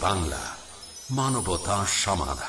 বাংলা মানবতা সমাধান।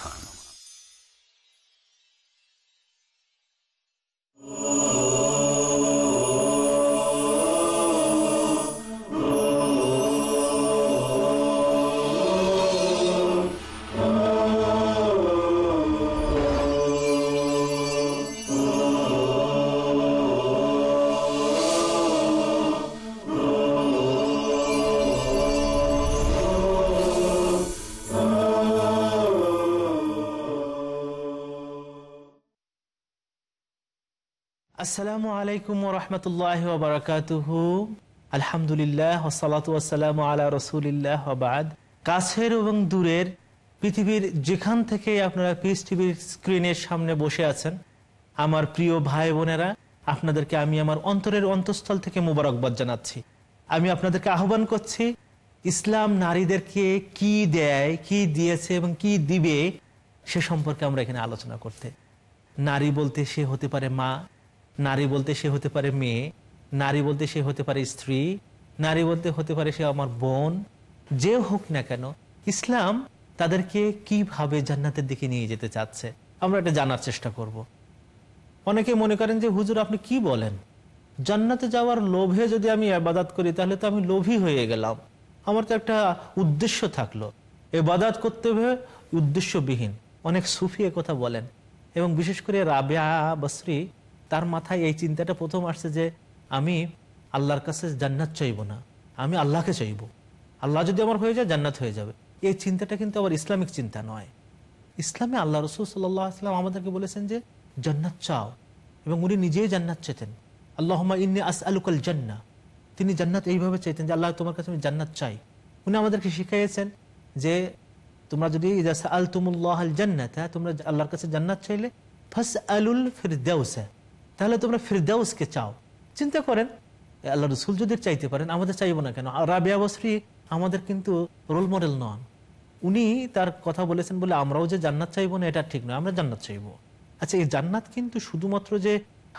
আসসালামু আলাইকুম রহমতুল্লাহ বারকাতুহু। আলহামদুলিল্লাহ ওসালাতাম আলা রসুলিল্লাহ বাদ। কাছের এবং দূরের পৃথিবীর যেখান থেকে আপনারা পিস টিভির স্ক্রিনের সামনে বসে আছেন, আমার প্রিয় ভাই বোনেরা, আপনাদেরকে আমি আমার অন্তরের অন্তঃস্থল থেকে মুবারকবাদ জানাচ্ছি। আমি আপনাদেরকে আহ্বান করছি, ইসলাম নারীদেরকে কি দেয়, কি দিয়েছে এবং কি দিবে, সে সম্পর্কে আমরা এখানে আলোচনা করতে। নারী বলতে সে হতে পারে মা নারী বলতে সে হতে পারে মেয়ে, নারী বলতে সে হতে পারে স্ত্রী, নারী বলতে হতে পারে সে আমার বোন, যে হোক না কেন, ইসলাম তাদেরকে কীভাবে জান্নাতের দিকে নিয়ে যেতে চাচ্ছে, আমরা এটা জানার চেষ্টা করব। অনেকে মনে করেন যে, হুজুর, আপনি কি বলেন? জান্নাতে যাওয়ার লোভে যদি আমি আবাদাত করি, তাহলে তো আমি লোভী হয়ে গেলাম। আমার তো একটা উদ্দেশ্য থাকল এবাদাত করতে হবে, উদ্দেশ্যবিহীন। অনেক সুফি কথা বলেন এবং বিশেষ করে রাবেয়া, বসরি তার মাথায় এই চিন্তাটা প্রথম আসছে যে আমি আল্লাহর কাছে জান্নাত চাইব না, আমি আল্লাহকে চাইব। আল্লাহ যদি আমার হয়ে যায়, জান্নাত হয়ে যাবে। এই চিন্তাটা কিন্তু আবার ইসলামিক চিন্তা নয়। ইসলামে আল্লাহ রসুল সাল্লাম আমাদেরকে বলেছেন যে, জান্নাত চাও। এবং উনি নিজেই জান্নাত চেতেন আল্লাহ ইন্নি আস আলুকাল জান্না। তিনি জান্নাত এইভাবে চাইতেন যে, আল্লাহ তোমার কাছে আমি জান্নাত চাই। উনি আমাদেরকে শিখাইয়েছেন যে, তোমরা যদি আল তুমুল্লাহ আল জান্নাত, তোমরা আল্লাহর কাছে জান্নাত চাইলে ফাস আলুল ফিরদাউসা। তাহলে তোমরা ফিরদাউসকে চাও। চিন্তা করেন আল্লাহ রসুল যদি চাইতে পারেন, আমাদের চাইব না কেন? রাবিয়া বসরি আমাদের কিন্তু রোল মডেল নন। উনি তার কথা বলেছেন বলে আমরাও যে জান্নাত চাইব না, এটা ঠিক নয়, আমরা জান্নাত চাইব। আচ্ছা এই জান্নাত কিন্তু শুধুমাত্র যে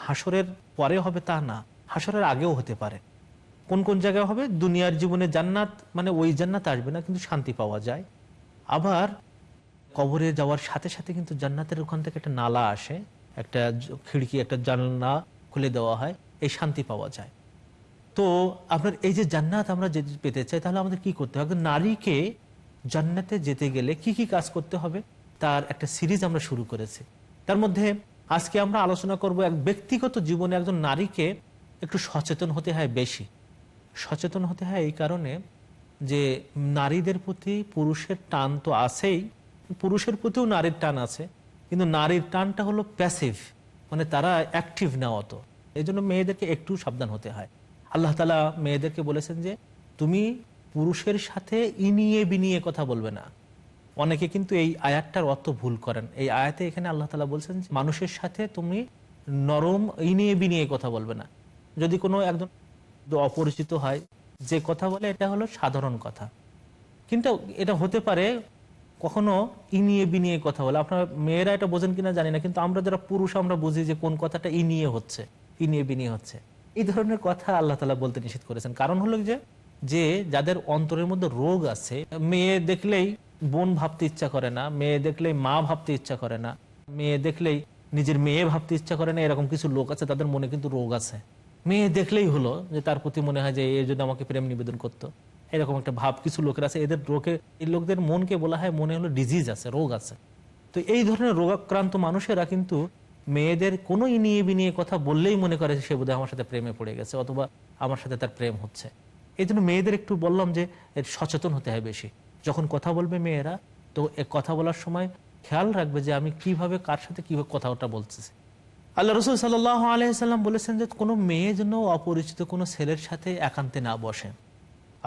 হাসরের পরে হবে তা না হাসরের আগেও হতে পারে। কোন কোন জায়গায় হবে? দুনিয়ার জীবনে জান্নাত মানে ওই জান্নাত আসবে না, কিন্তু শান্তি পাওয়া যায়। আবার কবরে যাওয়ার সাথে সাথে কিন্তু জান্নাতের ওখান থেকে একটা নালা আসে একটা খিড়কি, একটা জানলা খুলে দেওয়া হয়, এই শান্তি পাওয়া যায়। তো আপনার এই যে জান্নাত আমরা যে পেতে চাই, তাহলে আমাদের কি করতে হবে? নারীকে জান্নাতে যেতে গেলে কি কি কাজ করতে হবে? তার একটা সিরিজ আমরা শুরু করেছি। তার মধ্যে আজকে আমরা আলোচনা করব এক ব্যক্তিগত জীবনে একজন নারীকে একটু সচেতন হতে হয় বেশি। সচেতন হতে হয় এই কারণে যে নারীদের প্রতি পুরুষের টান তো আছেই, পুরুষের প্রতিও নারীর টান আছে। কিন্তু নারীর টানটা হলো প্যাসিভ মানে তারা অ্যাক্টিভ না অত এই জন্য মেয়েদেরকে একটু সাবধান হতে হয়। আল্লাহ তালা মেয়েদেরকে বলেছেন যে, তুমি পুরুষের সাথে ইনিয়ে বিনিয়ে কথা বলবে না। অনেকে কিন্তু এই আয়াতটার অর্থ ভুল করেন। এই আয়াতে এখানে আল্লাহ তালা বলছেন মানুষের সাথে তুমি নরম, ইনিয়ে বিনিয়ে কথা বলবে না। যদি কোনো একজন অপরিচিত হয়, যে কথা বলে, এটা হলো সাধারণ কথা। কিন্তু এটা হতে পারে কখনো ইনিয়ে বিনিয়ে কথা বলে। আপনার মেয়েরা এটা বোঝেন কিনা জানি না, কিন্তু আমরা যারা পুরুষ, আমরা বুঝি যে কোন কথাটা ইনিয়ে হচ্ছে ইনিয়ে বিনিয়ে হচ্ছে। এই ধরনের কথা আল্লাহ তালা বলতে নিষেধ করেছেন। কারণ হলো যে যে যাদের অন্তরের মধ্যে রোগ আছে, মেয়ে দেখলেই বোন ভাবতে ইচ্ছা করে না, মেয়ে দেখলেই মা ভাবতে ইচ্ছা করে না, মেয়ে দেখলেই নিজের মেয়ে ভাবতে ইচ্ছা করে না, এরকম কিছু লোক আছে, তাদের মনে কিন্তু রোগ আছে। মেয়ে দেখলেই হলো যে তার প্রতি মনে হয় যে এ যদি আমাকে প্রেম নিবেদন করতো। এরকম একটা ভাব, কিছু লোকের আছে, এদের রোগে, এই লোকদের মনকে বলা হয়, মনে হলো ডিজিজ আছে, রোগ আছে। তো এই ধরনের রোগাক্রান্ত মানুষেরা কিন্তু মেয়েদের কোনো নিয়ে বিনিয়ে কথা বললেই মনে করে সে বোধহয় আমার সাথে প্রেমে পড়ে গেছে, অথবা আমার সাথে তার প্রেম হচ্ছে। এই জন্য মেয়েদের একটু বললাম যে, এর সচেতন হতে হয় বেশি। যখন কথা বলবে মেয়েরা, তো কথা বলার সময় খেয়াল রাখবে যে আমি কীভাবে কার সাথে কীভাবে কথা ওটা বলতেছি। আল্লাহ রসুল সাল্লাহ আলহিসাল্লাম বলেছেন যে, কোনো মেয়ে যেন অপরিচিত কোনো ছেলের সাথে একান্তে না বসেন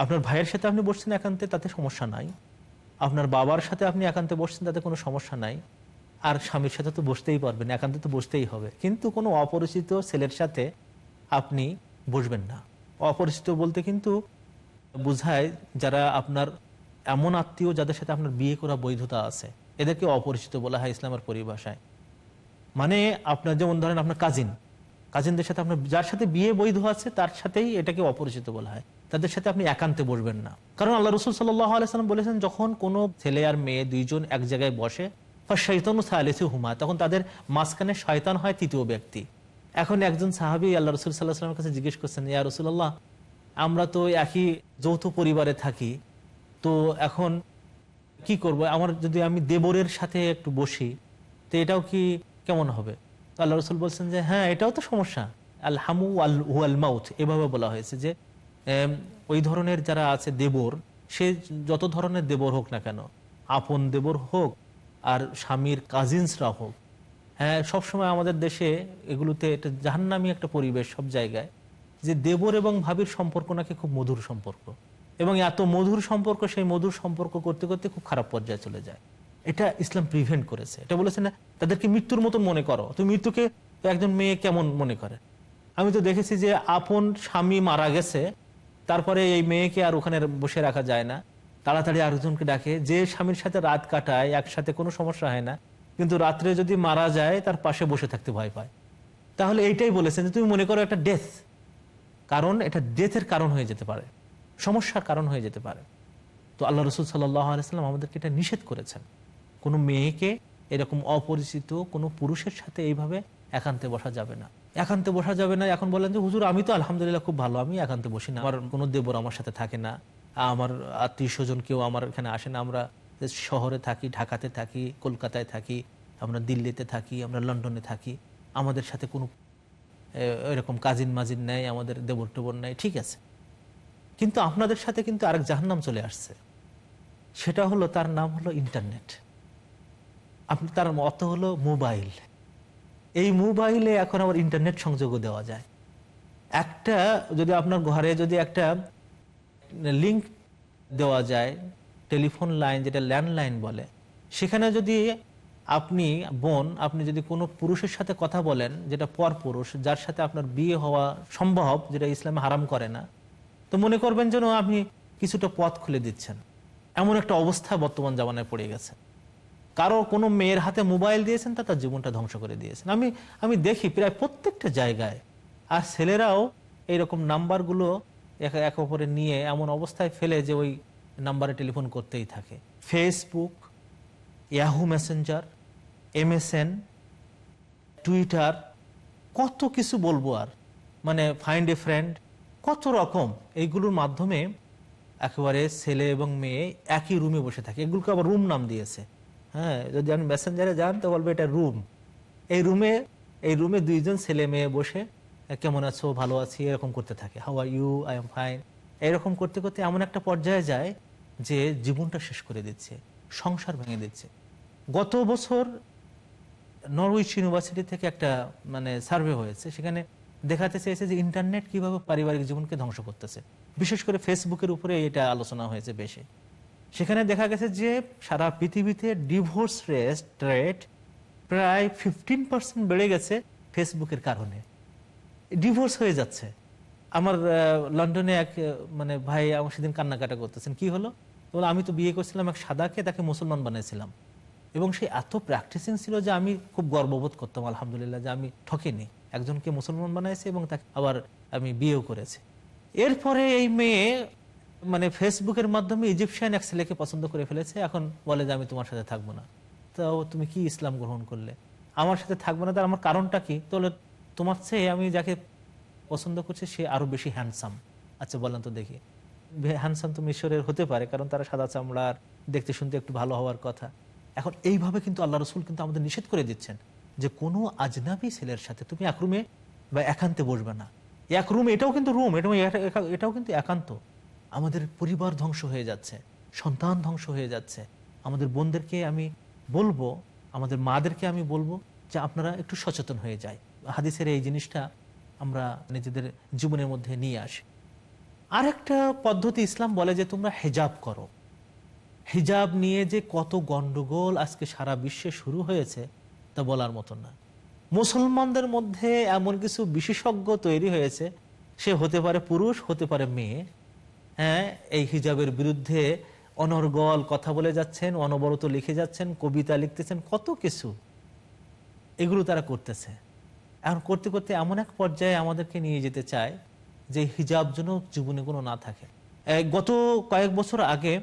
আপনার ভাইয়ের সাথে আপনি বসছেন একান্তে, তাতে সমস্যা নাই। আপনার বাবার সাথে আপনি একান্তে বসছেন, তাতে কোনো সমস্যা নাই। আর স্বামীর সাথে তো বসতেই পারবেন, একান্তে তো বসতেই হবে। কিন্তু কোনো অপরিচিত ছেলের সাথে আপনি বসবেন না। অপরিচিত বলতে কিন্তু বোঝায় যারা আপনার এমন আত্মীয় যাদের সাথে আপনার বিয়ে করা বৈধতা আছে। এদেরকে অপরিচিত বলা হয় ইসলামের পরিভাষায়। মানে আপনার যেমন ধরেন আপনার কাজিন কাজিনদের সাথে আপনার, যার সাথে বিয়ে বৈধ আছে, তার সাথেই এটাকে অপরিচিত বলা হয়। তাদের সাথে আপনি একান্তে বসবেন না। কারণ আল্লাহ রসুল সাল্লাম বলেছেন, যখন কোনো ছেলে আর মেয়ে দুইজন এক জায়গায় বসে হুমা তখন তাদের মাঝখানে শয়তান হয় তৃতীয় ব্যক্তি। এখন একজন সাহাবি আল্লাহ রসুল সাল্লাহ সাল্লামের কাছে জিজ্ঞেস করছেন, ইয়া রসুল্লাহ আমরা তো একই যৌথ পরিবারে থাকি, তো এখন কি করব? আমার যদি আমি দেবরের সাথে একটু বসি, তো এটাও কি কেমন হবে? আল্লাহ রসুল বলছেন যে হ্যাঁ এটাও তো সমস্যা। আল হামু আল হুয়াল মাউথ এভাবে বলা হয়েছে যে ওই ধরনের যারা আছে দেবর, সে যত ধরনের দেবর হোক না কেন, আপন দেবর হোক আর স্বামীর কাজিনসরা হোক হ্যাঁ সবসময় আমাদের দেশে এগুলোতে একটা জাহান্নামি একটা পরিবেশ সব জায়গায়, যে দেবর এবং ভাবির সম্পর্ক নাকি খুব মধুর সম্পর্ক এবং এত মধুর সম্পর্ক, সেই মধুর সম্পর্ক করতে করতে খুব খারাপ পর্যায়ে চলে যায়। এটা ইসলাম প্রিভেন্ট করেছে। এটা বলেছে না, তাদেরকে মৃত্যুর মতো মনে করো। তুমি মৃত্যুকে একজন মেয়ে কেমন মনে করে? আমি তো দেখেছি যে আপন স্বামী মারা গেছে তারপরে এই মেয়েকে আর ওখানে বসে রাখা যায় না। তাড়াতাড়ি আরেকজনকে ডাকে। যে স্বামীর সাথে রাত কাটায়, একসাথে কোনো সমস্যা হয় না। কিন্তু রাত্রে যদি মারা যায়, তার পাশে বসে থাকতে ভয় পায়। তাহলে এইটাই বলেছেন যে তুমি মনে করো একটা ডেথ কারণ এটা ডেথের কারণ হয়ে যেতে পারে। সমস্যার কারণ হয়ে যেতে পারে। তো আল্লাহ রসুল সাল্লাম আমাদেরকে এটা নিষেধ করেছেন। কোনো মেয়েকে এরকম অপরিচিত, কোনো পুরুষের সাথে এইভাবে একান্তে বসা যাবে না। একান্তে বসা যাবে না, এখন বলেন যে, হুজুর, আমি তো আলহামদুলিল্লাহ খুব ভালো, আমি একান্তে বসি না। আমার কোনো দেবর আমার সাথে থাকে না, আমার আত্মীয় স্বজন কেউ আমার এখানে আসে না। আমরা শহরে থাকি, ঢাকাতে থাকি, কলকাতায় থাকি, আমরা দিল্লিতে থাকি, আমরা লন্ডনে থাকি। আমাদের সাথে কোনো এরকম কাজিন মাজিন নেই, আমাদের দেবর টেবর নেই, ঠিক আছে। কিন্তু আপনাদের সাথে কিন্তু আরেক জাহান্নাম চলে আসছে। সেটা হলো, তার নাম হলো ইন্টারনেট। আপনি, তার অর্থ হলো মোবাইল। এই মোবাইলে এখন আবার ইন্টারনেট সংযোগও দেওয়া যায়। একটা যদি আপনার ঘরে যদি একটা লিংক দেওয়া যায়, টেলিফোন লাইন যেটা ল্যান্ডলাইন বলে, সেখানে যদি আপনি বোন, আপনি যদি কোনো পুরুষের সাথে কথা বলেন, যেটা পর পুরুষ, যার সাথে আপনার বিয়ে হওয়া সম্ভব, যেটা ইসলামে হারাম করে না, তো মনে করবেন যেন আপনি কিছুটা পথ খুলে দিচ্ছেন। এমন একটা অবস্থা বর্তমান জামানায় পড়ে গেছে। কারও কোনো মেয়ের হাতে মোবাইল দিয়েছেন তা তার জীবনটা ধ্বংস করে দিয়েছেন। আমি আমি দেখি প্রায় প্রত্যেকটা জায়গায়, আর ছেলেরাও এইরকম নাম্বারগুলো এক এক অপরে নিয়ে এমন অবস্থায় ফেলে যে ওই নাম্বারে টেলিফোন করতেই থাকে। Facebook Yahoo Messenger MSN Twitter কত কিছু বলব আর। মানে ফাইন্ড এ ফ্রেন্ড কত রকম। এইগুলোর মাধ্যমে একেবারে ছেলে এবং মেয়ে একই রুমে বসে থাকে। এগুলোকে আবার রুম নাম দিয়েছে। হ্যাঁ যদি আপনি মেসেঞ্জারে যান, তো বলবে এটা রুম এই রুমে এই রুমে দুইজন ছেলে মেয়ে বসে কেমন আছো? ভালো আছি? এরকম করতে থাকে। How are you I am fine এরকম করতে করতে এমন একটা পর্যায়ে যায় যে জীবনটা শেষ করে দিচ্ছে, সংসার ভেঙে দিচ্ছে। গত বছর নরউইচ ইউনিভার্সিটি থেকে একটা মানে সার্ভে হয়েছে। সেখানে দেখাতে চেয়েছে যে ইন্টারনেট কীভাবে পারিবারিক জীবনকে ধ্বংস করতেছে। বিশেষ করে ফেসবুকের উপরে এটা আলোচনা হয়েছে বেশি। সেখানে দেখা গেছে যে সারা পৃথিবীতে ডিভোর্স রেট প্রায় ফিফটিন পার্সেন্ট বেড়ে গেছে ফেসবুকের কারণে। ডিভোর্স হয়ে যাচ্ছে। আমার লন্ডনে এক মানে ভাই আমার সেদিন কান্নাকাটা করতেছেন। কি হলো? তো বলল, আমি তো বিয়ে করছিলাম এক সাদাকে তাকে মুসলমান বানিয়েছিলাম। এবং সে এত প্র্যাকটিসিং ছিল যে আমি খুব গর্ববোধ করতাম আলহামদুলিল্লাহ যে আমি ঠকিনি। একজনকে মুসলমান বানাইছি এবং তাকে আবার আমি বিয়েও করেছি। এরপরে এই মেয়ে মানে ফেসবুকের মাধ্যমে ইজিপশিয়ান এক ছেলেকে পছন্দ করে ফেলেছে, এখন বলে যে আমি তোমার সাথে থাকব না। তো তুমি কি ইসলাম গ্রহণ করলে? আমার সাথে থাকব না, তার আমার কারণটা কি? তাহলে তোমার চেয়ে আমি যাকে পছন্দ করছি, সে আরও বেশি হ্যান্ডসাম আচ্ছা বলেন তো দেখি। হ্যান্ডসাম তো মিশরের হতে পারে, কারণ তারা সাদা চামড়ার দেখতে শুনতে একটু ভালো হওয়ার কথা। এখন এইভাবে কিন্তু আল্লাহ রসুল কিন্তু আমাদের নিষেধ করে দিচ্ছেন যে কোনো আজনাবি ছেলের সাথে তুমি এক রুমে বা একান্তে বসবে না। এক রুম, এটাও কিন্তু রুম, এটাও এটাও কিন্তু একান্ত। আমাদের পরিবার ধ্বংস হয়ে যাচ্ছে, সন্তান ধ্বংস হয়ে যাচ্ছে। আমাদের বোনদেরকে আমি বলব, আমাদের মাদেরকে আমি বলব যে আপনারা একটু সচেতন হয়ে যায়। হাদিসের এই জিনিসটা আমরা নিজেদের জীবনের মধ্যে নিয়ে আসি। আরেকটা পদ্ধতি ইসলাম বলে যে তোমরা হেজাব করো। হিজাব নিয়ে যে কত গন্ডগোল আজকে সারা বিশ্বে শুরু হয়েছে তা বলার মতো না। মুসলমানদের মধ্যে এমন কিছু বিশেষজ্ঞ তৈরি হয়েছে, সে হতে পারে পুরুষ, হতে পারে মেয়ে হ্যাঁ এই হিজাবের বিরুদ্ধে অনর্গল কথা বলে যাচ্ছেন, অনবরত লিখে যাচ্ছেন, কবিতা লিখতেছেন, কত কিছু এগুলো তারা করতেছে। এখন করতে করতে এমন এক পর্যায়ে আমাদেরকে নিয়ে যেতে চায় যে হিজাব যেন জীবনে কোনো না থাকে। গত কয়েক বছর আগে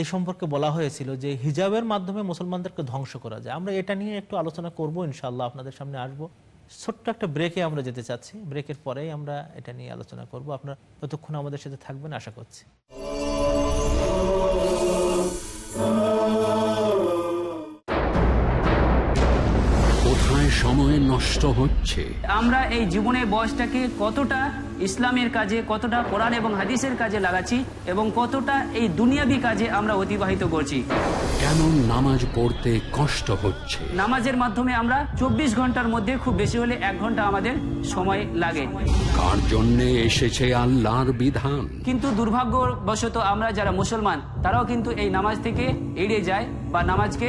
এই সম্পর্কে বলা হয়েছিল যে হিজাবের মাধ্যমে মুসলমানদেরকে ধ্বংস করা যায়। আমরা এটা নিয়ে একটু আলোচনা করব ইনশাল্লাহ আপনাদের সামনে আসব। ছোট্ট একটা ব্রেকে আমরা যেতে চাচ্ছি। ব্রেকের পরেই আমরা এটা নিয়ে আলোচনা করব। আপনার ততক্ষণ আমাদের সাথে থাকবেন আশা করছি। কোথায় সময় নষ্ট হচ্ছে? আমরা এই জীবনের বয়সটাকে কতটা ইসলামের কাজে কতটা কোরআন এবং হাদিসের কাজে লাগাচ্ছি এবং কতটা এই দুনিয়াবি কাজে আমরা অতিবাহিত করছি। কেন নামাজ পড়তে কষ্ট হচ্ছে? নামাজের মাধ্যমে আমরা চব্বিশ ঘণ্টার মধ্যে খুব বেশি হলে এক ঘণ্টা আমাদের সময় লাগে। কার জন্য এসেছে আল্লাহর বিধান? কিন্তু দুর্ভাগ্যবশত আমরা যারা মুসলমান তারাও কিন্তু এই নামাজ থেকে এড়িয়ে যায় বা নামাজকে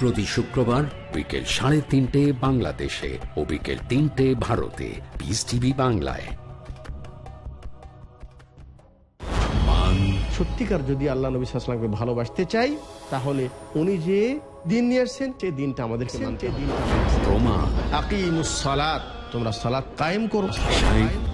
প্রতি শুক্রবার বিকেল সাড়ে তিনটে বাংলাদেশে ও বিকেল তিনটে ভারতে। পিস টিভি বাংলায়। মান সত্যিকার যদি আল্লাহ নবী সাল্লামকে ভালোবাসতে চাই তাহলে উনি যে দিন নিয়ে আসছেন সেই দিনটা হবে। প্রমাণ। তোমরা সালাত কায়েম করো।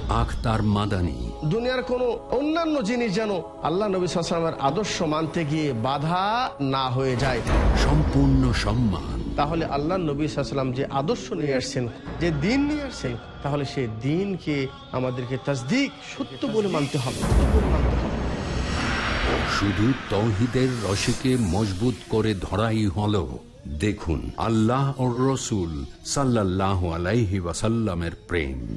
আখতার মাদানী। দুনিয়ার কোনো অন্যান্য জিনিস যেন আল্লাহ নবী সাল্লামের আদর্শ মানতে গিয়ে বাধা না হয়ে যায়। সম্পূর্ণ সম্মান। তাহলে আল্লাহ নবী সাল্লাম যে আদর্শ নিয়ে আসছেন যে দিন নিয়ে আসছেন তাহলে সেই দিনকে আমাদেরকে তাসদিক সত্য বলে মানতে হবে। সত্য বলে মানতে হবে। শুধু তৌহিদের রশিকে মজবুত করে ধরাই হলো। দেখুন আল্লাহ ও রসুল সাল্লাহ আলাইহি ওয়াসাল্লামের প্রেম।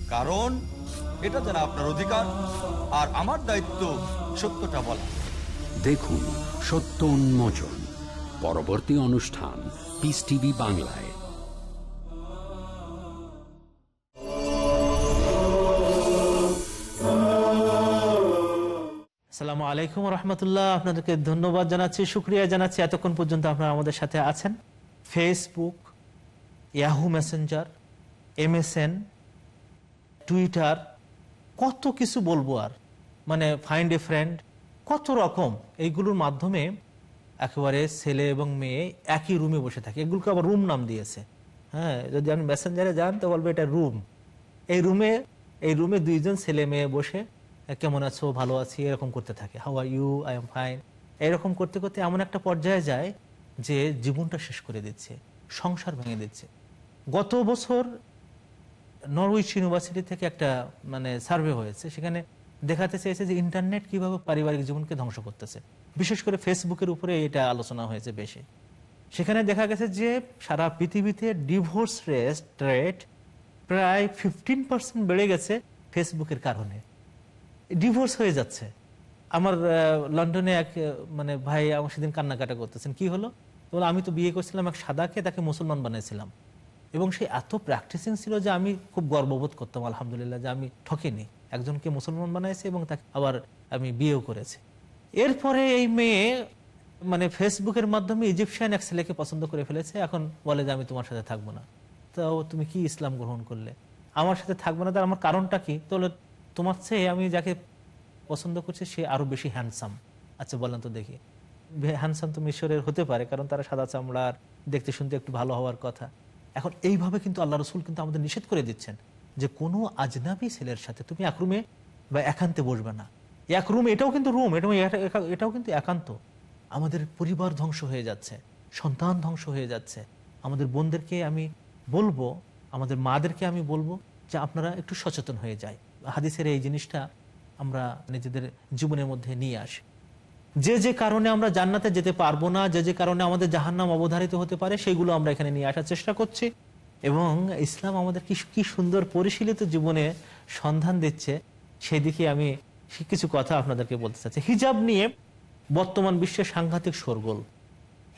কারণ এটা যেন আপনার অধিকার আর আমার দায়িত্ব সত্যটা বলা। দেখুন সত্য উন্মোচন পরবর্তী অনুষ্ঠান পিস টিভি বাংলায়। আসসালামু আলাইকুম রহমতুল্লাহ আপনাদেরকে ধন্যবাদ জানাচ্ছি শুক্রিয়া জানাচ্ছি। এতক্ষণ পর্যন্ত আপনারা আমাদের সাথে আছেন। Facebook Yahoo Messenger MSN Twitter কত কিছু বলব আর। মানে ফাইন্ড এ ফ্রেন্ড কত রকম। এইগুলোর মাধ্যমে একেবারে ছেলে এবং মেয়ে একই রুমে বসে থাকে। এগুলোকে আবার রুম নাম দিয়েছে। হ্যাঁ যদি আপনি মেসেঞ্জারে যান, তো বলবে এটা রুম এই রুমে এই রুমে দুইজন ছেলে মেয়ে বসে কেমন আছো? ভালো আছি? এরকম করতে থাকে। How are you I am fine এরকম করতে করতে এমন একটা পর্যায়ে যায় যে জীবনটা শেষ করে দিচ্ছে, সংসার ভেঙে দিচ্ছে। গত বছর নরউইচ ইউনিভার্সিটি থেকে একটা মানে সার্ভে হয়েছে। সেখানে দেখাতে চেয়েছে যে ইন্টারনেট কীভাবে পারিবারিক জীবনকে ধ্বংস করতেছে। বিশেষ করে ফেসবুকের উপরে এটা আলোচনা হয়েছে বেশি। সেখানে দেখা গেছে যে সারা পৃথিবীতে ডিভোর্স রেট প্রায় ফিফটিন পার্সেন্ট বেড়ে গেছে ফেসবুকের কারণে। ডিভোর্স হয়ে যাচ্ছে। আমার লন্ডনে এক মানে ভাই আমার সেদিন কান্নাকাটা করতেছেন। কি হলো? আমি তো বিয়ে করছিলাম এক সাদাকে, তাকে মুসলমান বানিয়েছিলাম। এবং সে এত প্র্যাকটিসিং ছিল যে আমি খুব গর্ববোধ করতাম, আলহামদুলিল্লাহ, যে আমি ঠকিনি। একজনকে মুসলমান বানাইছে এবং তাকে আবার আমি বিয়েও করেছি। এরপরে এই মেয়ে মানে ফেসবুকের মাধ্যমে ইজিপশিয়ান এক ছেলেকে পছন্দ করে ফেলেছে। এখন বলে যে, আমি তোমার সাথে থাকব না। তো তুমি কি ইসলাম গ্রহণ করলে? আমার সাথে থাকব না। তার আমার কারণটা কি? তাহলে তোমার চেয়ে আমি যাকে পছন্দ করছি, সে আরও বেশি হ্যান্ডসাম আচ্ছা বলেন তো দেখি। হ্যান্ডসাম তো মিশরের হতে পারে, কারণ তারা সাদা চামড়ার, দেখতে শুনতে একটু ভালো হওয়ার কথা। এখন এইভাবে কিন্তু আল্লাহ রসুল কিন্তু আমাদের নিষেধ করে দিচ্ছেন যে কোনো আজনাবি ছেলের সাথে তুমি এক রুমে বা একান্তে বসবে না। এক রুম এটাও কিন্তু রুম এটা এটাও কিন্তু একান্ত। আমাদের পরিবার ধ্বংস হয়ে যাচ্ছে, সন্তান ধ্বংস হয়ে যাচ্ছে। আমাদের বোনদেরকে আমি বলব, আমাদের মাদেরকে আমি বলব যে আপনারা একটু সচেতন হয়ে যায়। হাদিসের এই জিনিসটা আমরা নিজেদের জীবনের মধ্যে নিয়ে আসি। যে যে কারণে আমরা জান্নাতে যেতে পারব না, যে যে কারণে আমাদের জাহান্নাম অবধারিত হতে পারে, সেগুলো আমরা এখানে নিয়ে আসার চেষ্টা করছি। এবং ইসলাম আমাদের কি কি সুন্দর পরিশীলিত জীবনে সন্ধান দিচ্ছে। সেদিকে আমি কিছু কথা আপনাদেরকে বলতে চাচ্ছি। হিজাব নিয়ে বর্তমান বিশ্বে সাংঘাতিক শোরগোল।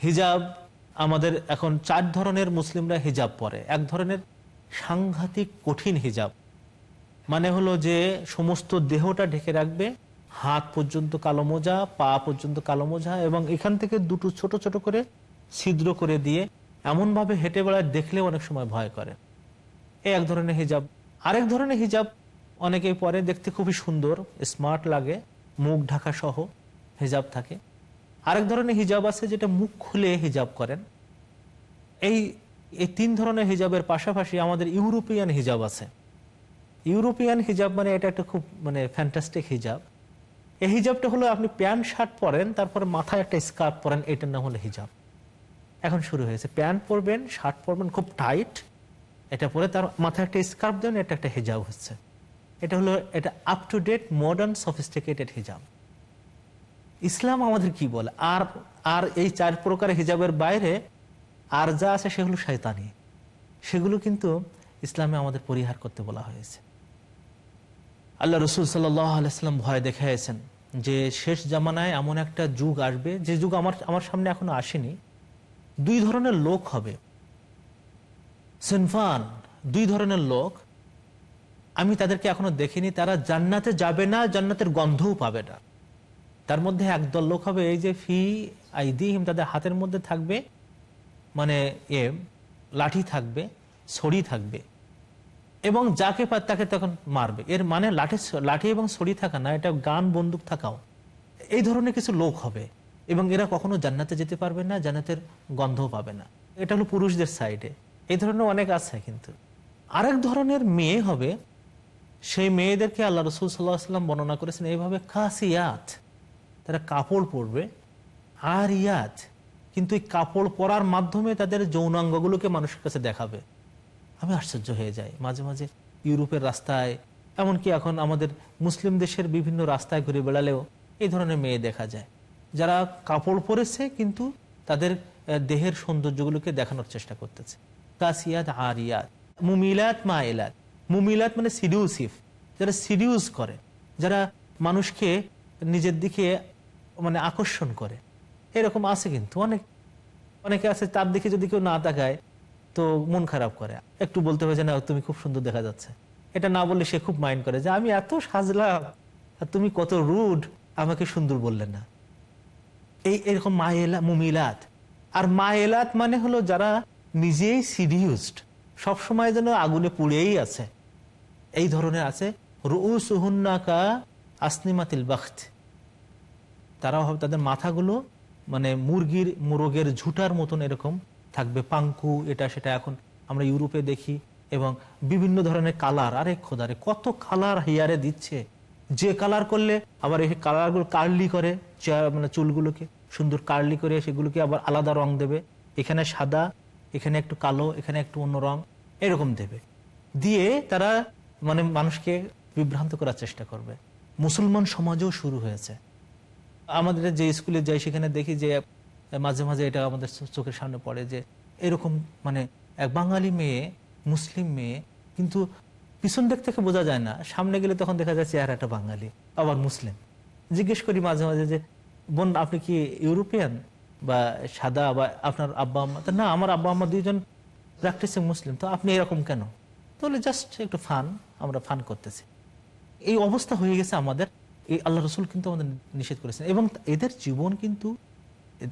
হিজাব আমাদের এখন চার ধরনের মুসলিমরা হিজাব পরে। এক ধরনের সাংঘাতিক কঠিন হিজাব। মানে হলো যে সমস্ত দেহটা ঢেকে রাখবে হাত পর্যন্ত কালো মোজা, পা পর্যন্ত কালো মোজা এবং এখান থেকে দুটো ছোট ছোট করে ছিদ্র করে দিয়ে এমনভাবে হেঁটে বেড়ায় দেখলে অনেক সময় ভয় করে। এই এক ধরনের হিজাব। আরেক ধরনের হিজাব অনেকেই পরে দেখতে খুবই সুন্দর, স্মার্ট লাগে, মুখ ঢাকা সহ হিজাব থাকে। আরেক ধরনের হিজাব আছে যেটা মুখ খুলে হিজাব করেন। এই এই তিন ধরনের হিজাবের পাশাপাশি আমাদের ইউরোপিয়ান হিজাব আছে। ইউরোপিয়ান হিজাব মানে এটা একটা খুব মানে ফ্যান্টাস্টিক হিজাব। এই হিজাবটা হলো আপনি প্যান্ট, শার্ট পরেন, তারপরে মাথায় একটা স্কার্ফ পরেন, এটার নাম হলো হিজাব। এখন শুরু হয়েছে। প্যান্ট পরবেন, শার্ট পরবেন, খুব টাইট, এটা পরে তার মাথায় একটা স্কার্ফ দেন, এটা একটা হিজাব হচ্ছে। এটা হলো, এটা up to date modern sophisticated হিজাব। ইসলাম আমাদের কি বলে? আর আর এই চার প্রকার হিজাবের বাইরে আর যা আছে সেগুলো শয়তানি। সেগুলো কিন্তু ইসলামে আমাদের পরিহার করতে বলা হয়েছে। আল্লাহ রসুল সাল্লাম ভয় দেখাইছেন যে শেষ জামানায় এমন একটা যুগ আসবে, যে যুগ আমার আমার সামনে এখনও আসেনি, দুই ধরনের লোক হবে। সিনফান, দুই ধরনের লোক। আমি তাদেরকে এখনও দেখিনি, তারা জান্নাতে যাবে না, জান্নাতের গন্ধও পাবে না। তার মধ্যে একদল লোক হবে, এই যে ফি আই আইদিহিম, তাদের হাতের মধ্যে থাকবে মানে এ, লাঠি থাকবে, ছড়ি থাকবে। এবং যাকে পায় তাকে তখন মারবে। এর মানে লাঠি লাঠি এবং ছড়ি থাকা না, এটা গান বন্দুক থাকাও। এই ধরনের কিছু লোক হবে এবং এরা কখনো জান্নাতে যেতে পারবে না, জান্নাতের গন্ধও পাবে না। এটা হলো পুরুষদের সাইডে এই ধরনের অনেক আছে কিন্তু। আরেক ধরনের মেয়ে হবে, সেই মেয়েদেরকে আল্লাহ রসুল সাল্লাহ সাল্লাম বর্ণনা করেছেন, এইভাবে কাসিয়াত তারা কাপড় পরবে আর ইয়াত কিন্তু এই কাপড় পরার মাধ্যমে তাদের যৌনাঙ্গগুলোকে মানুষের কাছে দেখাবে। আমি আশ্চর্য হয়ে যাই। মাঝে মাঝে ইউরোপের রাস্তায়, এমনকি এখন আমাদের মুসলিম দেশের বিভিন্ন রাস্তায় ঘুরে বেড়ালেও এই ধরনের মেয়ে দেখা যায়। যারা কাপড় পরেছে কিন্তু তাদের দেহের সৌন্দর্যগুলোকে দেখানোর চেষ্টা করতেছে। কাসিয়াত আরিয়াত, মুমিলাত মা এলাত। মুমিলাত মানে সিডিউসিভ, যারা সিডিউস করে, যারা মানুষকে নিজের দিকে মানে আকর্ষণ করে। এরকম আছে কিন্তু অনেক, অনেকে আছে তার দিকে যদি কেউ না তাকায় তো মন খারাপ করে। একটু বলতে হবে না, তুমি খুব সুন্দর দেখা যাচ্ছে। এটা না বললে সে খুব মাইন্ড করে যে, আমি এত সাজলাম। আর তুমি কত রুড। আমাকে সুন্দর বললে না। এই এরকম মায়েলা মুমিলাত। আর মায়েলাত মানে হলো যারা নিজেই সিডিউসড। সবসময় যেন আগুনে পুড়েই আছে। এই ধরনের আছে বাখত। তারাও তাদের মাথাগুলো মানে মুরগির, মুরগের ঝুটার মতন এরকম। থাকবে পাঙ্কু, এটা সেটা এখন আমরা ইউরোপে দেখি এবং বিভিন্ন ধরনের কালার। আরে খোদারে, কত কালার হেয়ারে দিচ্ছে। যে কালার করলে আবার এই কালারগুলো কার্লি করে মানে চুলগুলোকে সুন্দর কার্লি করে সেগুলোকে আবার আলাদা রং দেবে। এখানে সাদা, এখানে একটু কালো, এখানে একটু অন্য রং, এরকম দেবে। দিয়ে তারা মানে মানুষকে বিভ্রান্ত করার চেষ্টা করবে। মুসলমান সমাজেও শুরু হয়েছে। আমাদের যে স্কুলে যাই, সেখানে দেখি যে মাঝে মাঝে এটা আমাদের চোখের সামনে পড়ে যে এরকম মানে এক বাঙালি মেয়ে, মুসলিম মেয়ে, কিন্তু পিছন দিক থেকে বোঝা যায় না। সামনে গেলে তখন দেখা যায় চেহারাটা বাঙালি, আবার মুসলিম। জিজ্ঞেস করি মাঝে মাঝে যে, বোন, আপনি কি ইউরোপিয়ান বা সাদা বা আপনার আব্বা আম্মা? না, আমার আব্বা আম্মা দুইজন প্র্যাকটিসিং মুসলিম, তো আপনি এরকম কেন? তাহলে জাস্ট একটু ফান আমরা ফান করতেছি। এই অবস্থা হয়ে গেছে আমাদের। এই আল্লাহ রসুল কিন্তু আমাদের নিষেধ করেছেন এবং এদের জীবন কিন্তু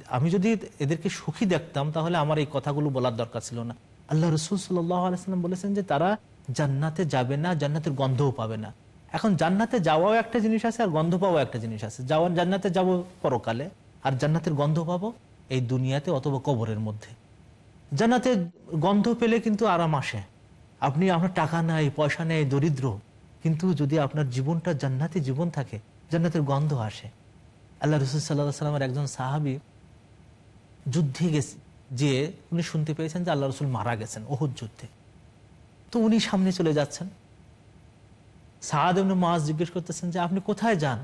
আমি যদি এদেরকে সুখী দেখতাম, তাহলে আমার এই কথাগুলো বলার দরকার ছিল না। আল্লাহ রসুল সাল্লাম বলেছেন যে, তারা জান্নাতে যাবে না, জান্নাতের গন্ধও পাবে না। এখন জান্নাতে যাওয়াও একটা জিনিস আছে, আর গন্ধ পাওয়া একটা জিনিস আছে। যাওয়ার জান্নাতে যাব পরকালে, আর জান্নাতের গন্ধ পাবো এই দুনিয়াতে অথবা কবরের মধ্যে। জান্নাতে গন্ধ পেলে কিন্তু আরাম আসে। আপনি, আপনার টাকা নাই, পয়সা নেই, দরিদ্র। কিন্তু যদি আপনার জীবনটা জান্নাতি জীবন থাকে, জান্নাতের গন্ধ আসে। আল্লাহ রসুল সাল্লাহ সাল্লামের একজন সাহাবি যুদ্ধে গেছে, যে উনি শুনতে পেয়েছেন যে আল্লাহ রসুল মারা গেছেন, ওহুদ যুদ্ধে। তো উনি সামনে চলে যাচ্ছেন। সাহাদ এমনি মাস জিজ্ঞেস করতেছেন যে, আপনি কোথায় যান?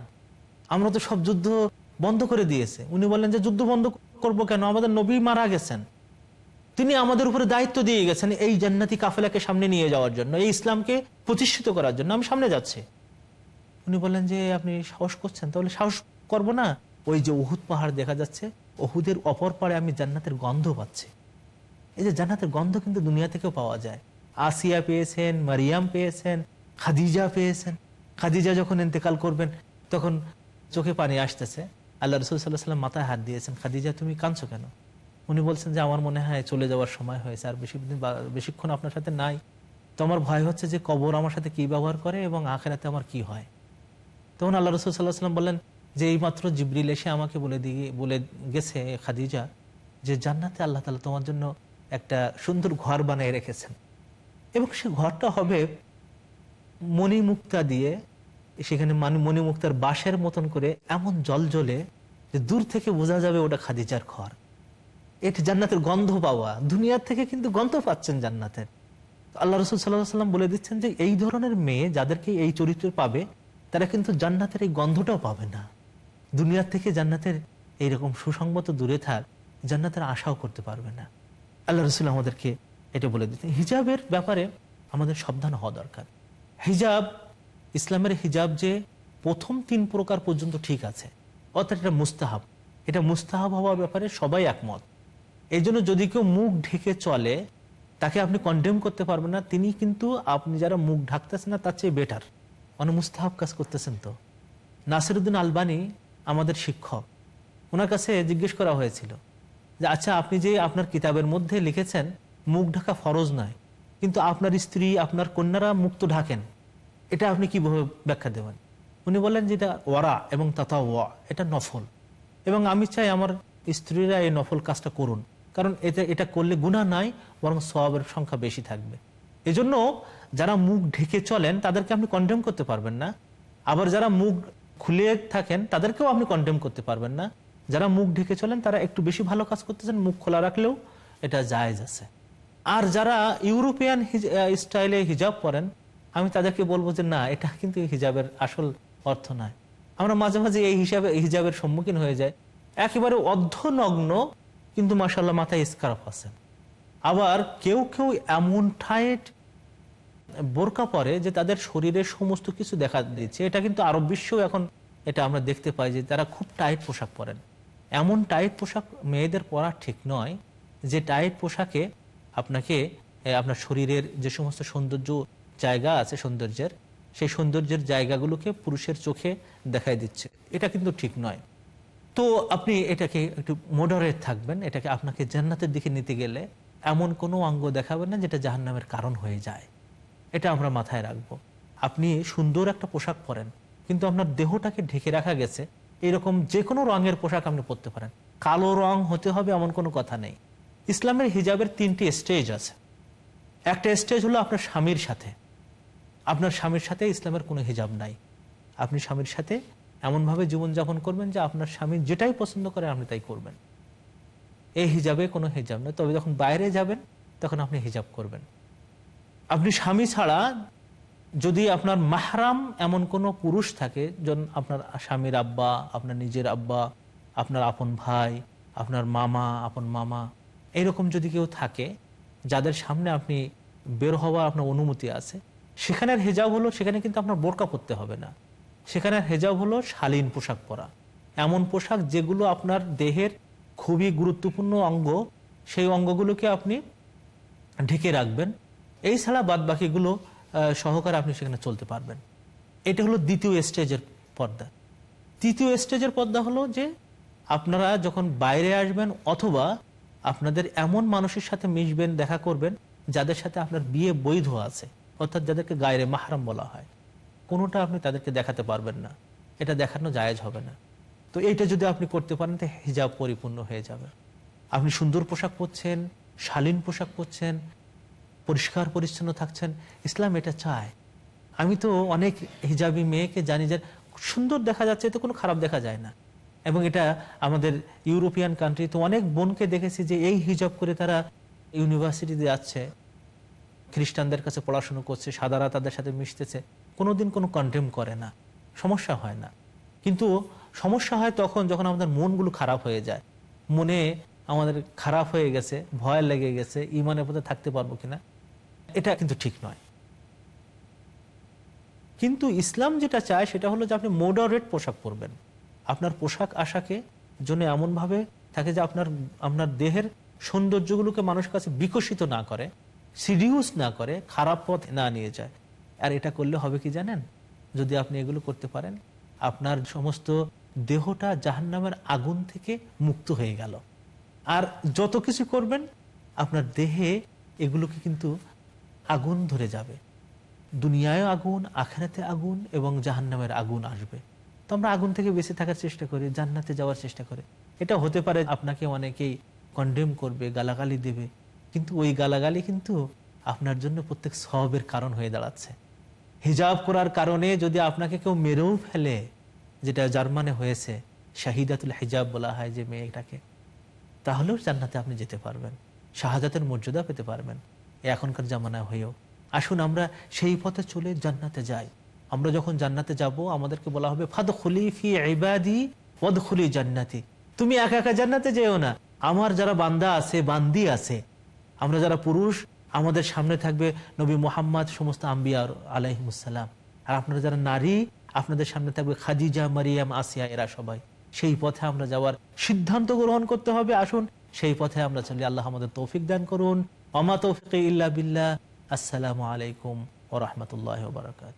আমরা তো সব যুদ্ধ বন্ধ করে দিয়েছে। উনি বললেন যে, যুদ্ধ বন্ধ করব কেন? আমাদের নবী মারা গেছেন। তিনি আমাদের উপরে দায়িত্ব দিয়ে গেছেন এই জান্নাতি কাফেলাকে সামনে নিয়ে যাওয়ার জন্য, এই ইসলামকে প্রতিষ্ঠিত করার জন্য। আমি সামনে যাচ্ছি। উনি বললেন যে, আপনি সাহস করছেন, তাহলে সাহস করব না? ওই যে ওহুদ পাহাড় দেখা যাচ্ছে ওহুদের অপর পাড়ে আমি জান্নাতের গন্ধ পাচ্ছি। এই যে জান্নাতের গন্ধ কিন্তু দুনিয়া থেকেও পাওয়া যায়। আসিয়া পেয়েছেন, মারিয়াম পেয়েছেন, খাদিজা পেয়েছেন। খাদিজা যখন ইন্তেকাল করবেন, তখন চোখে পানি আসতেছে। আল্লাহ রসুল সাল্লাহ সাল্লাম মাথায় হাত দিয়েছেন, খাদিজা তুমি কাঁদছো কেন? উনি বলছেন যে আমার মনে হয় চলে যাওয়ার সময় হয়েছে, আর বেশি দিন বেশিক্ষণ আপনার সাথে নাই। তো আমার ভয় হচ্ছে যে কবর আমার সাথে কি ব্যবহার করে এবং আখেরাতে আমার কি হয়? তখন আল্লাহ রসুল সাল্লাহ সাল্লাম বললেন যে এইমাত্র জিবরিল এসে আমাকে বলে দিয়ে, বলে গেছে খাদিজা যে জান্নাতে আল্লাহ তালা তোমার জন্য একটা সুন্দর ঘর বানিয়ে রেখেছেন। এবং সে ঘরটা হবে মণিমুক্তা দিয়ে, সেখানে মানে মণিমুক্তার বাঁশের মতন করে এমন জল জ্বলে যে দূর থেকে বোঝা যাবে ওটা খাদিজার ঘর। এটি জান্নাতের গন্ধ পাওয়া। দুনিয়ার থেকে কিন্তু গন্ধ পাচ্ছেন জান্নাতের। আল্লাহ রসুল সাল্লাহ সাল্লাম বলে দিচ্ছেন যে এই ধরনের মেয়ে যাদেরকে এই চরিত্র পাবে, তারা কিন্তু জান্নাতের এই গন্ধটাও পাবে না। দুনিয়ার থেকে জান্নাতের এইরকম সুসংগত দূরে থাক, জান্নাতের আশাও করতে পারবে না। আল্লাহ রসুল আমাদেরকে এটা বলে দিতেন, হিজাবের ব্যাপারে আমাদের সাবধান হওয়া দরকার। হিজাব, ইসলামের হিজাব যে প্রথম তিন প্রকার পর্যন্ত ঠিক আছে, অর্থাৎ এটা মুস্তাহাব। এটা মুস্তাহাব হওয়ার ব্যাপারে সবাই একমত। এই জন্য যদি কেউ মুখ ঢেকে চলে, তাকে আপনি কন্ডেম করতে পারবেন না। তিনি কিন্তু আপনি যারা মুখ ঢাকতেছেন না, তার চেয়ে বেটার অনেক মুস্তাহাব কাজ করতেছেন তো। নাসিরুদ্দিন আলবানি আমাদের শিক্ষক। ওনার কাছে জিজ্ঞেস করা হয়েছিল যে আচ্ছা আপনি যে আপনার কিতাবের মধ্যে লিখেছেন, মুখ ঢাকা ফরজ নয়, কিন্তু আপনার স্ত্রী, আপনার কন্যারা মুক্ত ঢাকেন। এটা আপনি কীভাবে ব্যাখ্যা দেবেন? উনি বললেন যে, এটা ওয়ারা এবং তথা ওয়া এটা নফল। এবং আমি চাই আমার স্ত্রীরা এই নফল কাজটা করুন, কারণ এটা এটা করলে গুণা নাই, বরং সবের সংখ্যা বেশি থাকবে। এজন্য যারা মুখ ঢেকে চলেন, তাদেরকে আপনি কন্ডেম করতে পারবেন না। আবার যারা মুখ খুলে থাকেন, তাদেরকেও আপনি কন্টেম করতে পারবেন না। যারা মুখ ঢেকে চলেন, তারা একটু বেশি ভালো কাজ করতেছেন, মুখ খোলা রাখলেও এটা জায়েজ আছে। আর যারা ইউরোপিয়ান স্টাইলে হিজাব পরেন, আমি তাদেরকে বলব যে, না, এটা কিন্তু হিজাবের আসল অর্থ নয়। আমরা মাঝে মাঝে এই হিসাবে হিজাবের সম্মুখীন হয়ে যায় একেবারে অর্ধনগ্ন, কিন্তু মাসাল্লাহ মাথায় স্কার্ফ আছেন আবার কেউ কেউ এমন ঠাইট বোরকা পরে যে তাদের শরীরে সমস্ত কিছু দেখা দিচ্ছে, এটা কিন্তু আরব বিশ্বেও এখন এটা আমরা দেখতে পাই যে তারা খুব টাইট পোশাক পরেন। এমন টাইট পোশাক মেয়েদের পরা ঠিক নয় যে টাইট পোশাকে আপনাকে আপনার শরীরের যে সমস্ত সৌন্দর্য জায়গা আছে সৌন্দর্যের, সেই সৌন্দর্যের জায়গাগুলোকে পুরুষের চোখে দেখাই দিচ্ছে। এটা কিন্তু ঠিক নয়। তো আপনি এটাকে একটু মোডারেট থাকবেন, এটাকে আপনাকে জান্নাতের দিকে নিতে গেলে এমন কোনো অঙ্গ দেখাবেন না যেটা জাহান্নামের কারণ হয়ে যায়। এটা আমরা মাথায় রাখব। আপনি সুন্দর একটা পোশাক পরেন, কিন্তু আপনার দেহটাকে ঢেকে রাখা গেছে, এরকম যে কোনো রঙের পোশাক আপনি পরতে পারেন। কালো রং হতে হবে এমন কোনো কথা নেই। ইসলামের হিজাবের তিনটি স্টেজ আছে। একটা স্টেজ হলো আপনার স্বামীর সাথে। আপনার স্বামীর সাথে ইসলামের কোনো হিজাব নাই। আপনি স্বামীর সাথে এমনভাবে জীবনযাপন করবেন যে আপনার স্বামী যেটাই পছন্দ করে আপনি তাই করবেন। এই হিজাবে কোনো হিজাব নেই। তবে যখন বাইরে যাবেন, তখন আপনি হিজাব করবেন। আপনি স্বামী ছাড়া যদি আপনার মাহরাম এমন কোনো পুরুষ থাকে জন আপনার স্বামীর আব্বা, আপনার নিজের আব্বা, আপনার আপন ভাই, আপনার মামা, আপন মামা এইরকম যদি কেউ থাকে, যাদের সামনে আপনি বের হওয়ার আপনার অনুমতি আছে, সেখানের হেজাব হলো সেখানে কিন্তু আপনার বোরকা পরতে হবে না। সেখানের হেজাব হলো শালীন পোশাক পরা। এমন পোশাক যেগুলো আপনার দেহের খুবই গুরুত্বপূর্ণ অঙ্গ, সেই অঙ্গগুলোকে আপনি ঢেকে রাখবেন। এই ছাড়া বাদ বাকিগুলো সহকারে আপনি সেখানে চলতে পারবেন। এটা হলো দ্বিতীয় স্টেজের পর্দা। তৃতীয় স্টেজের পর্দা হলো যে আপনারা যখন বাইরে আসবেন অথবা আপনাদের এমন মানুষের সাথে মিশবেন, দেখা করবেন, যাদের সাথে আপনার বিয়ে বৈধ আছে, অর্থাৎ যাদেরকে গায়রে মাহরাম বলা হয়। কোনোটা আপনি তাদেরকে দেখাতে পারবেন না। এটা দেখানো জায়েজ হবে না। তো এইটা যদি আপনি করতে পারেন তো হিজাব পরিপূর্ণ হয়ে যাবে। আপনি সুন্দর পোশাক পরছেন, শালীন পোশাক পরছেন পরিষ্কার পরিচ্ছন্ন থাকছেন, ইসলাম এটা চায়। আমি তো অনেক হিজাবি মেয়েকে জানি যে সুন্দর দেখা যাচ্ছে তো কোনো খারাপ দেখা যায় না। এবং এটা আমাদের ইউরোপিয়ান কান্ট্রি তো অনেক বোনকে দেখেছি যে এই হিজাব করে তারা ইউনিভার্সিটিতে যাচ্ছে, খ্রিস্টানদের কাছে পড়াশুনো করছে, সাদারা তাদের সাথে মিশতেছে কোনো দিন কোনো কন্টেম করে না, সমস্যা হয় না। কিন্তু সমস্যা হয় তখন যখন আমাদের মনগুলো খারাপ হয়ে যায়। মনে আমাদের খারাপ হয়ে গেছে, ভয় লেগে গেছে, ইমানের পথে থাকতে পারব কিনা? এটা কিন্তু ঠিক নয়। কিন্তু ইসলাম যেটা চায় সেটা হলো যে আপনি মোডারেট পোশাক পরবেন। আপনার পোশাক আশাকে জন্য এমনভাবে থাকে যে আপনার আপনার দেহের সৌন্দর্যগুলোকে মানুষের কাছে বিকশিত না করে সিডিউস না করে, খারাপ পথ না নিয়ে যায়। আর এটা করলে হবে কি জানেন? যদি আপনি এগুলো করতে পারেন, আপনার সমস্ত দেহটা জাহান্নামের আগুন থেকে মুক্ত হয়ে গেল। আর যত কিছু করবেন, আপনার দেহে এগুলোকে কিন্তু আগুন ধরে যাবে। দুনিয়ায় আগুন, আখেরাতে আগুন এবং জাহান্নামের আগুন আসবে। তো আমরা আগুন থেকে বেঁচে থাকার চেষ্টা করি, জান্নাতে যাওয়ার চেষ্টা করে। এটা হতে পারে আপনাকে অনেকেই কন্ডেম করবে, গালাগালি দেবে। কিন্তু ওই গালাগালি কিন্তু আপনার জন্য প্রত্যেক সবের কারণ হয়ে দাঁড়াচ্ছে। হিজাব করার কারণে যদি আপনাকে কেউ মেরেও ফেলে, যেটা জার্মানে হয়েছে, শাহিদাতুল হিজাব বলা হয় যে মেয়েটাকে, তাহলেও জান্নাতে আপনি যেতে পারবেন। শাহাদাতের মর্যাদা পেতে পারবেন। এখনকার জামানা হয়েও। আসুন আমরা সেই পথে চলে জান্নাতে যাই। আমরা যখন জান্নাতে যাব, আমাদেরকে বলা হবে ফাদ খুলি ফি ইবাদি ওদ খুলি জান্নাতি। তুমি একা একা জান্নাতে যেও না। আমার যারা বান্দা আছে, বান্দি আছে, আমরা যারা পুরুষ, আমাদের সামনে থাকবে নবী মোহাম্মদ, সমস্ত আম্বিয়া আলাইহিমুসাল্লাম আর আপনারা যারা নারী, আপনাদের সামনে থাকবে খাদিজা, মারিয়াম, আসিয়া, এরা সবাই। সেই পথে আমরা যাওয়ার সিদ্ধান্ত গ্রহণ করতে হবে। আসুন সেই পথে আমরা চলি। আল্লাহ আমাদের তৌফিক দান করুন। অমা তৌফিক ইল্লা বিল্লাহ আসসালামু আলাইকুম ও রহমতুল্লাহ বারকাত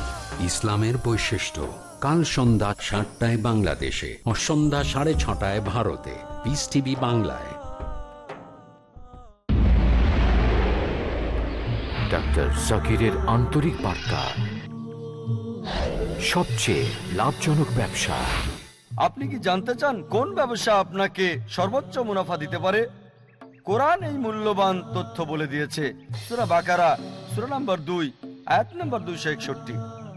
ইসলামের বৈশিষ্ট্য। কাল সন্ধ্যা সাতটায় বাংলাদেশে ও সন্ধ্যা সাড়ে ছটায় ভারতে। পিস টিভি বাংলায়। ডাক্তার জাকিরের আন্তরিক বার্তা। সবচেয়ে লাভজনক ব্যবসা। আপনি কি জানতে চান কোন ব্যবসা আপনাকে সর্বোচ্চ মুনাফা দিতে পারে? কোরআন এই মূল্যবান তথ্য বলে দিয়েছে। সুরা বাকারা সুরা নাম্বার দুই এক নম্বর দুইশো একষট্টি।